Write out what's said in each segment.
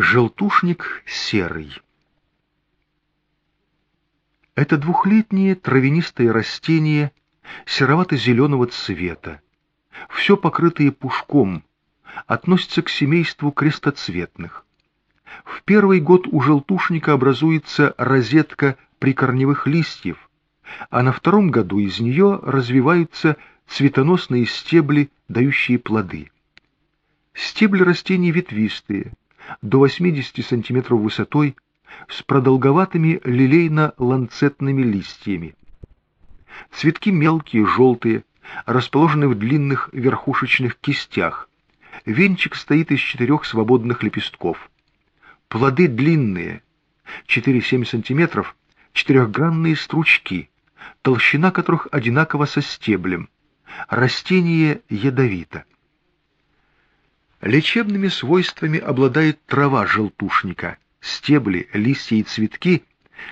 Желтушник серый. Это двухлетнее травянистое растение серовато-зеленого цвета, все покрытое пушком, относится к семейству крестоцветных. В первый год у желтушника образуется розетка прикорневых листьев, а на втором году из нее развиваются цветоносные стебли, дающие плоды. Стебли растений ветвистые, до 80 см высотой, с продолговатыми лилейно-ланцетными листьями. Цветки мелкие, желтые, расположены в длинных верхушечных кистях. Венчик стоит из четырех свободных лепестков. Плоды длинные, 4-7 см, четырехгранные стручки, толщина которых одинакова со стеблем. Растение ядовито. Лечебными свойствами обладает трава желтушника, стебли, листья и цветки,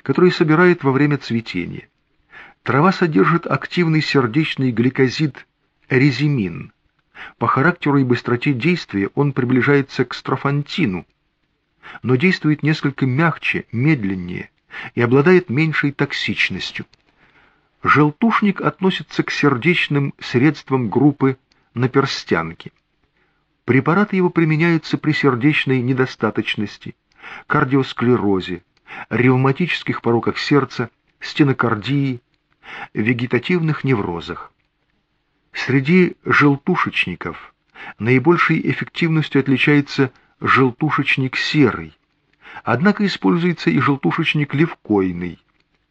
которые собирают во время цветения. Трава содержит активный сердечный гликозид резимин. По характеру и быстроте действия он приближается к строфантину, но действует несколько мягче, медленнее и обладает меньшей токсичностью. Желтушник относится к сердечным средствам группы наперстянки. Препараты его применяются при сердечной недостаточности, кардиосклерозе, ревматических пороках сердца, стенокардии, вегетативных неврозах. Среди желтушечников наибольшей эффективностью отличается желтушечник серый, однако используется и желтушечник левкойный,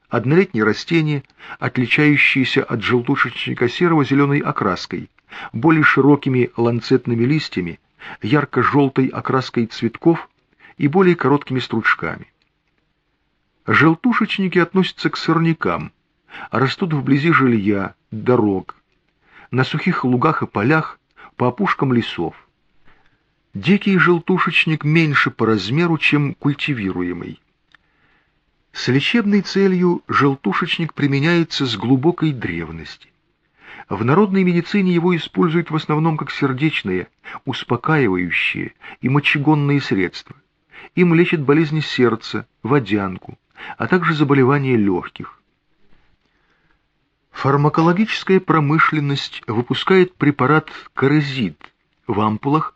однолетнее растение, отличающееся от желтушечника серого зеленой окраской, более широкими ланцетными листьями, ярко-желтой окраской цветков и более короткими стручками. Желтушечники относятся к сорнякам, растут вблизи жилья, дорог, на сухих лугах и полях, по опушкам лесов. Дикий желтушечник меньше по размеру, чем культивируемый. С лечебной целью желтушечник применяется с глубокой древности. В народной медицине его используют в основном как сердечные, успокаивающие и мочегонные средства. Им лечат болезни сердца, водянку, а также заболевания легких. Фармакологическая промышленность выпускает препарат корезид в ампулах,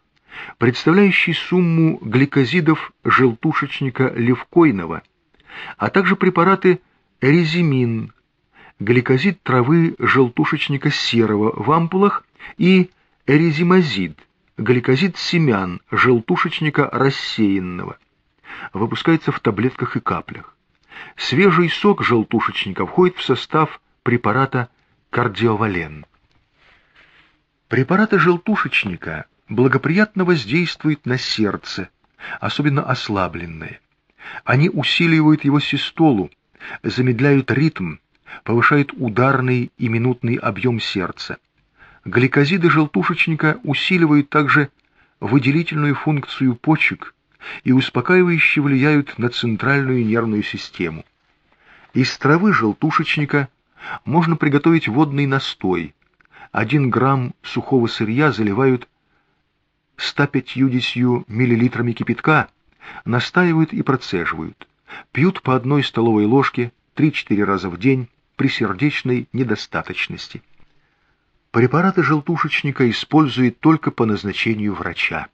представляющий сумму гликозидов желтушечника левкойного, а также препараты резимин, гликозид травы желтушечника серого в ампулах и эризимазид, гликозид семян желтушечника рассеянного. Выпускается в таблетках и каплях. Свежий сок желтушечника входит в состав препарата кардиовален. Препараты желтушечника благоприятно воздействуют на сердце, особенно ослабленное. Они усиливают его систолу, замедляют ритм, повышает ударный и минутный объем сердца. Гликозиды желтушечника усиливают также выделительную функцию почек и успокаивающе влияют на центральную нервную систему. Из травы желтушечника можно приготовить водный настой. Один грамм сухого сырья заливают 150 миллилитрами кипятка, настаивают и процеживают. Пьют по одной столовой ложке 3-4 раза в день при сердечной недостаточности. Препараты желтушечника используют только по назначению врача.